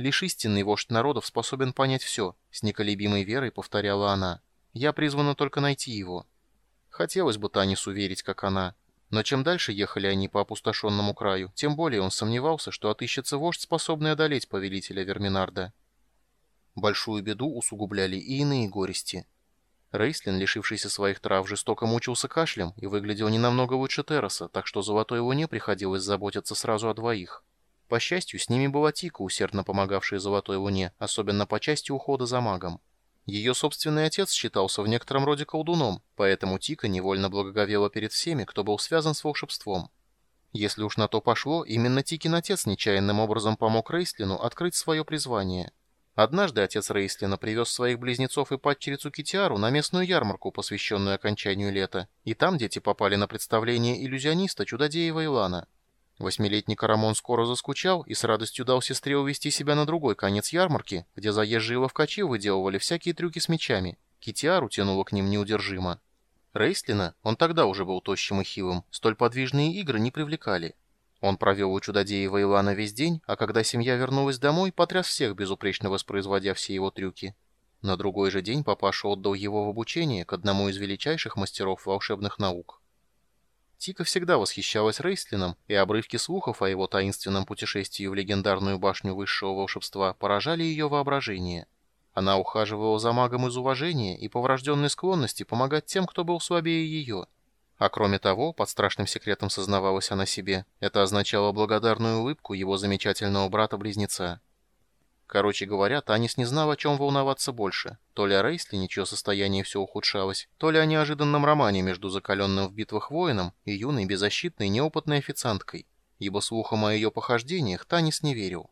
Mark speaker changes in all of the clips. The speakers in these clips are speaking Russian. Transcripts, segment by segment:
Speaker 1: Лишь истинный вождь народов способен понять все, с неколебимой верой повторяла она. Я призвана только найти его. Хотелось бы Танис уверить, как она. Но чем дальше ехали они по опустошенному краю, тем более он сомневался, что отыщется вождь, способный одолеть повелителя Верминарда. Большую беду усугубляли и иные горести. Рейслин, лишившийся своих трав, жестоко мучился кашлем и выглядел не намного лучше Терраса, так что Золотой Луне приходилось заботиться сразу о двоих. По счастью, с ними была Тика, усердно помогавшая Золотой Луне, особенно по части ухода за магом. Ее собственный отец считался в некотором роде колдуном, поэтому Тика невольно благоговела перед всеми, кто был связан с волшебством. Если уж на то пошло, именно Тикин отец нечаянным образом помог Рейслину открыть свое призвание. Однажды отец Рейслина привез своих близнецов и падчерицу Китиару на местную ярмарку, посвященную окончанию лета, и там дети попали на представление иллюзиониста Чудодеева Илана. Восьмилетний Карамон скоро заскучал и с радостью дал сестре увести себя на другой конец ярмарки, где заезжие ловкачи выделывали всякие трюки с мечами. Китиару тянуло к ним неудержимо. Рейслина, он тогда уже был тощим и хилым, столь подвижные игры не привлекали. Он провел у чудодеева Илана весь день, а когда семья вернулась домой, потряс всех, безупречно воспроизводя все его трюки. На другой же день папаша отдал его в обучение к одному из величайших мастеров волшебных наук. Тика всегда восхищалась Рейслином, и обрывки слухов о его таинственном путешествии в легендарную башню высшего волшебства поражали ее воображение. Она ухаживала за магом из уважения и по врожденной склонности помогать тем, кто был слабее ее. А кроме того, под страшным секретом сознавалась она себе, это означало благодарную улыбку его замечательного брата-близнеца. Короче говоря, Танис не знал, о чем волноваться больше. То ли о Рейслине, чье состояние все ухудшалось, то ли о неожиданном романе между закаленным в битвах воином и юной, беззащитной, неопытной официанткой. Ибо слухом о ее похождениях Танис не верил.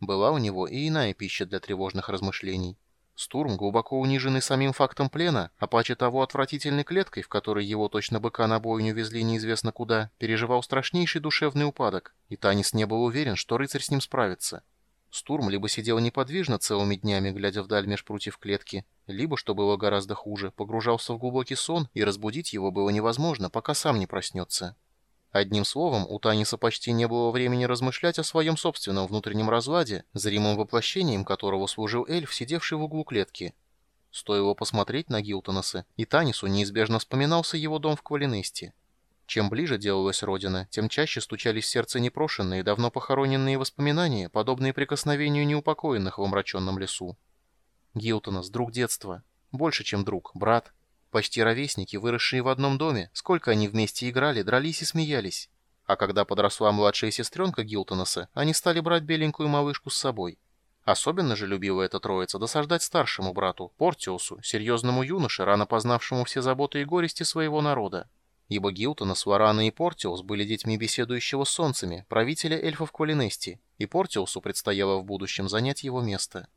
Speaker 1: Была у него и иная пища для тревожных размышлений. Стурм, глубоко униженный самим фактом плена, а паче того отвратительной клеткой, в которой его точно быка на бойню везли неизвестно куда, переживал страшнейший душевный упадок, и Танис не был уверен, что рыцарь с ним справится. Стурм либо сидел неподвижно целыми днями, глядя вдаль меж прутьев клетки, либо, что было гораздо хуже, погружался в глубокий сон, и разбудить его было невозможно, пока сам не проснется. Одним словом, у Таниса почти не было времени размышлять о своем собственном внутреннем разладе, зримым воплощением которого служил эльф, сидевший в углу клетки. Стоило посмотреть на Гилтонаса, и Танису неизбежно вспоминался его дом в Квалинесте. Чем ближе делалась родина, тем чаще стучались в сердце непрошенные, давно похороненные воспоминания, подобные прикосновению неупокоенных в омраченном лесу. Гилтонас, друг детства. Больше, чем друг, брат. Почти ровесники, выросшие в одном доме, сколько они вместе играли, дрались и смеялись. А когда подросла младшая сестренка Гилтонаса, они стали брать беленькую малышку с собой. Особенно же любила эта троица досаждать старшему брату, Портиусу, серьезному юноше, рано познавшему все заботы и горести своего народа ибо Гилтона, Сварана и Портиус были детьми беседующего с солнцами, правителя эльфов Квалинести, и Портиусу предстояло в будущем занять его место.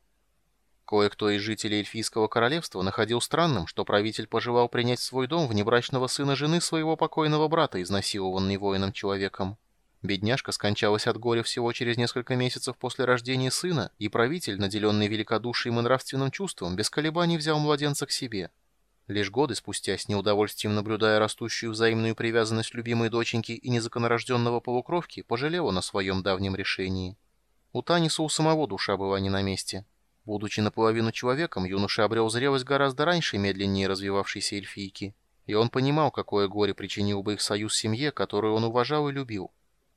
Speaker 1: Кое-кто из жителей эльфийского королевства находил странным, что правитель пожелал принять свой дом внебрачного сына жены своего покойного брата, изнасилованный воином-человеком. Бедняжка скончалась от горя всего через несколько месяцев после рождения сына, и правитель, наделенный великодушием и нравственным чувством, без колебаний взял младенца к себе – Лишь годы спустя, с неудовольствием наблюдая растущую взаимную привязанность любимой доченьки и незаконорожденного полукровки, пожалела на своем давнем решении. У Таниса у самого душа была не на месте. Будучи наполовину человеком, юноша обрел зрелость гораздо раньше медленнее развивавшейся эльфийки. И он понимал, какое горе причинил бы их союз семье, которую он уважал и любил.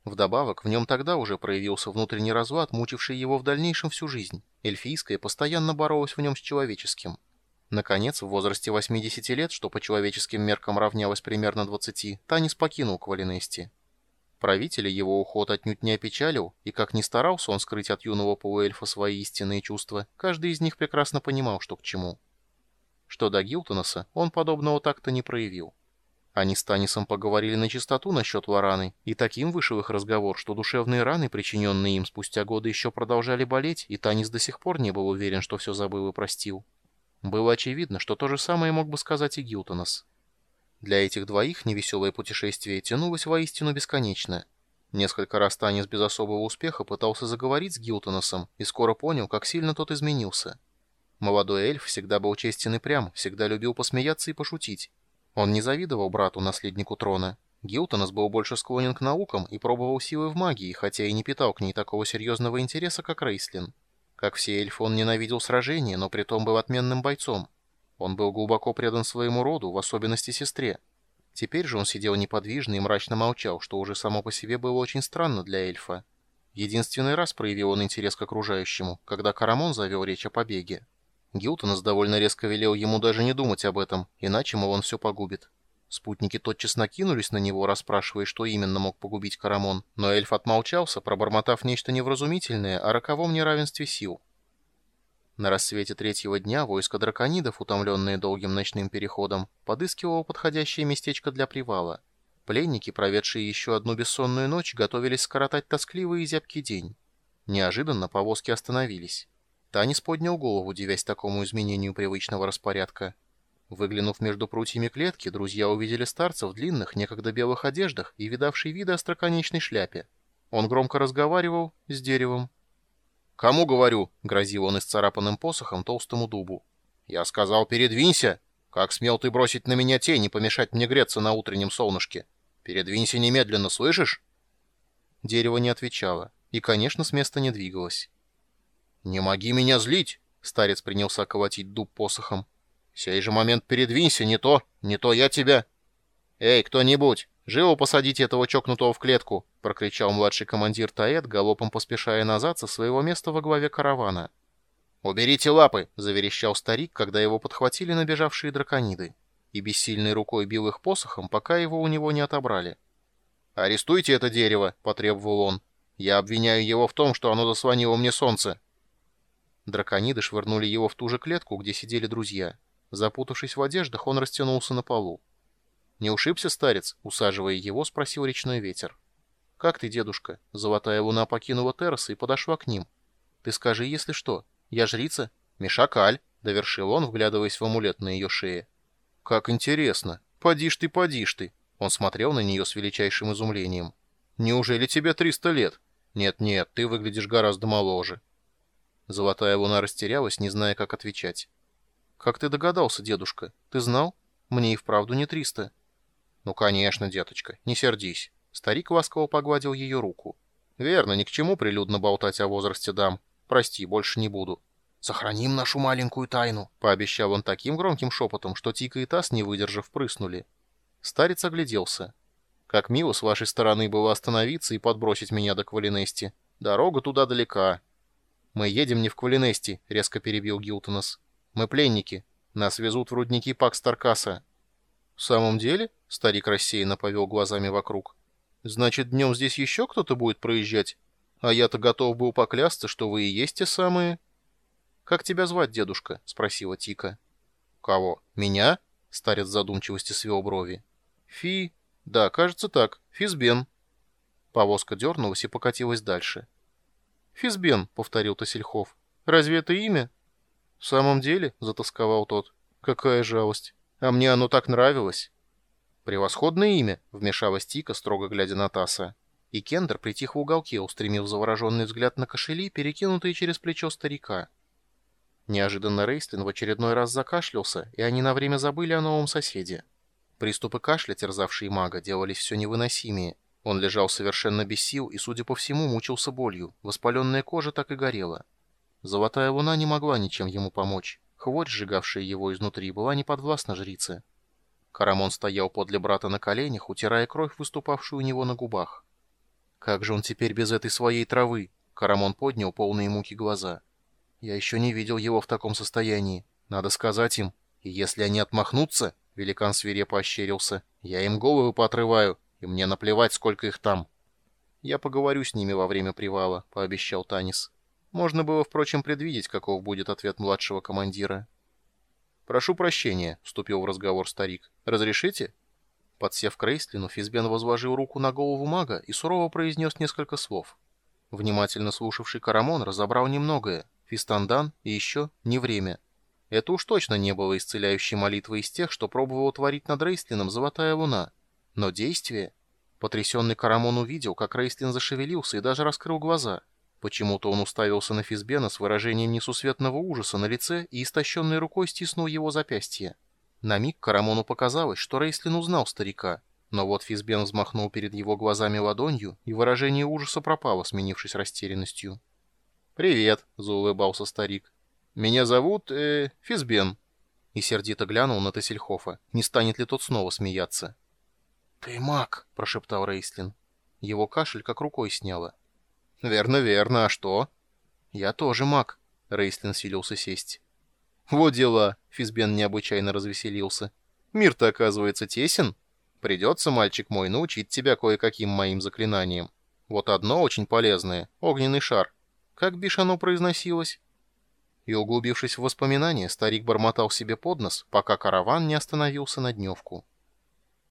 Speaker 1: Вдобавок, в нем тогда уже проявился внутренний разлад, мучивший его в дальнейшем всю жизнь. Эльфийская постоянно боролась в нем с человеческим. Наконец, в возрасте 80 лет, что по человеческим меркам равнялось примерно 20, Танис покинул Квалинести. Правителя его уход отнюдь не опечалил, и как ни старался он скрыть от юного полуэльфа свои истинные чувства, каждый из них прекрасно понимал, что к чему. Что до Гилтонаса, он подобного так-то не проявил. Они с Танисом поговорили на чистоту насчет Лораны, и таким вышел их разговор, что душевные раны, причиненные им спустя годы, еще продолжали болеть, и Танис до сих пор не был уверен, что все забыл и простил. Было очевидно, что то же самое мог бы сказать и Гилтонос. Для этих двоих невеселое путешествие тянулось воистину бесконечно. Несколько раз Танис без особого успеха пытался заговорить с Гилтоносом и скоро понял, как сильно тот изменился. Молодой эльф всегда был честен и прям, всегда любил посмеяться и пошутить. Он не завидовал брату, наследнику трона. Гилтонос был больше склонен к наукам и пробовал силы в магии, хотя и не питал к ней такого серьезного интереса, как Рейслин. Как все эльфы, он ненавидел сражения, но притом был отменным бойцом. Он был глубоко предан своему роду, в особенности сестре. Теперь же он сидел неподвижно и мрачно молчал, что уже само по себе было очень странно для эльфа. Единственный раз проявил он интерес к окружающему, когда Карамон завел речь о побеге. Гилтонас довольно резко велел ему даже не думать об этом, иначе, мол, он все погубит. Спутники тотчас накинулись на него, расспрашивая, что именно мог погубить Карамон, но эльф отмолчался, пробормотав нечто невразумительное о роковом неравенстве сил. На рассвете третьего дня войско драконидов, утомленное долгим ночным переходом, подыскивало подходящее местечко для привала. Пленники, проведшие еще одну бессонную ночь, готовились скоротать тоскливый и зябкий день. Неожиданно повозки остановились. Танис поднял голову, удивясь такому изменению привычного распорядка. Выглянув между прутьями клетки, друзья увидели старца в длинных, некогда белых одеждах и видавшей виды остроконечной шляпе. Он громко разговаривал с деревом. «Кому говорю?» — грозил он исцарапанным посохом толстому дубу. «Я сказал, передвинься! Как смел ты бросить на меня тень и помешать мне греться на утреннем солнышке? Передвинься немедленно, слышишь?» Дерево не отвечало и, конечно, с места не двигалось. «Не моги меня злить!» — старец принялся колотить дуб посохом. «Сей же момент передвинься, не то, не то я тебя...» «Эй, кто-нибудь, живо посадите этого чокнутого в клетку!» — прокричал младший командир Таэт, галопом поспешая назад со своего места во главе каравана. «Уберите лапы!» — заверещал старик, когда его подхватили набежавшие дракониды, и бессильной рукой бил их посохом, пока его у него не отобрали. «Арестуйте это дерево!» — потребовал он. «Я обвиняю его в том, что оно заслонило мне солнце!» Дракониды швырнули его в ту же клетку, где сидели друзья. Запутавшись в одеждах, он растянулся на полу. «Не ушибся, старец?» — усаживая его, спросил речной ветер. «Как ты, дедушка?» Золотая луна покинула террасы и подошла к ним. «Ты скажи, если что. Я жрица?» «Мешакаль», — довершил он, вглядываясь в амулет на ее шее. «Как интересно. Подишь ты, подишь ты!» Он смотрел на нее с величайшим изумлением. «Неужели тебе триста лет? Нет-нет, ты выглядишь гораздо моложе». Золотая луна растерялась, не зная, как отвечать. «Как ты догадался, дедушка? Ты знал? Мне и вправду не триста». «Ну, конечно, деточка, не сердись». Старик ласково погладил ее руку. «Верно, ни к чему прилюдно болтать о возрасте дам. Прости, больше не буду». «Сохраним нашу маленькую тайну», — пообещал он таким громким шепотом, что Тика и Тас, не выдержав, прыснули. Старец огляделся. «Как мило с вашей стороны было остановиться и подбросить меня до Квалинести. Дорога туда далека». «Мы едем не в Квалинести», — резко перебил Гилтонос. Мы пленники. Нас везут в рудники Пакс-Таркаса». «В самом деле?» — старик рассеянно повел глазами вокруг. «Значит, днем здесь еще кто-то будет проезжать? А я-то готов был поклясться, что вы и есть те самые...» «Как тебя звать, дедушка?» — спросила Тика. «Кого? Меня?» — старец задумчивости свел брови. «Фи... Да, кажется так. Физбен». Повозка дернулась и покатилась дальше. «Физбен», — повторил Тосельхов. «Разве это имя?» «В самом деле?» — затасковал тот. «Какая жалость! А мне оно так нравилось!» «Превосходное имя!» — вмешалась Тика, строго глядя на Таса. И Кендер притих в уголке, устремив завороженный взгляд на кошели, перекинутые через плечо старика. Неожиданно Рейстлин в очередной раз закашлялся, и они на время забыли о новом соседе. Приступы кашля, терзавшие мага, делались все невыносимее. Он лежал совершенно без сил и, судя по всему, мучился болью. Воспаленная кожа так и горела. Золотая луна не могла ничем ему помочь. Хворь, сжигавшая его изнутри, была не подвластна жрице. Карамон стоял подле брата на коленях, утирая кровь, выступавшую у него на губах. «Как же он теперь без этой своей травы?» Карамон поднял полные муки глаза. «Я еще не видел его в таком состоянии. Надо сказать им. И если они отмахнутся...» Великан свирепо ощерился. «Я им головы поотрываю, и мне наплевать, сколько их там». «Я поговорю с ними во время привала», — пообещал Танис. Можно было, впрочем, предвидеть, каков будет ответ младшего командира. «Прошу прощения», — вступил в разговор старик. «Разрешите?» Подсев к Рейстлину, Физбен возложил руку на голову мага и сурово произнес несколько слов. Внимательно слушавший Карамон разобрал немногое. Фистандан и еще не время. Это уж точно не было исцеляющей молитвой из тех, что пробовала творить над Рейстлином Золотая Луна. Но действие... Потрясенный Карамон увидел, как Рейстлин зашевелился и даже раскрыл глаза — Почему-то он уставился на Физбена с выражением несусветного ужаса на лице и истощенной рукой стиснул его запястье. На миг Карамону показалось, что Рейслин узнал старика, но вот Физбен взмахнул перед его глазами ладонью, и выражение ужаса пропало, сменившись растерянностью. «Привет», — заулыбался старик. «Меня зовут, э, Физбен». И сердито глянул на Тессельхофа, не станет ли тот снова смеяться. «Ты маг», — прошептал Рейслин. Его кашель как рукой сняло. «Верно, верно, а что?» «Я тоже маг», — Рейслин силился сесть. «Вот дела», — Физбен необычайно развеселился. «Мир-то, оказывается, тесен. Придется, мальчик мой, научить тебя кое-каким моим заклинаниям. Вот одно очень полезное — огненный шар. Как бишь оно произносилось?» И углубившись в воспоминания, старик бормотал себе под нос, пока караван не остановился на дневку.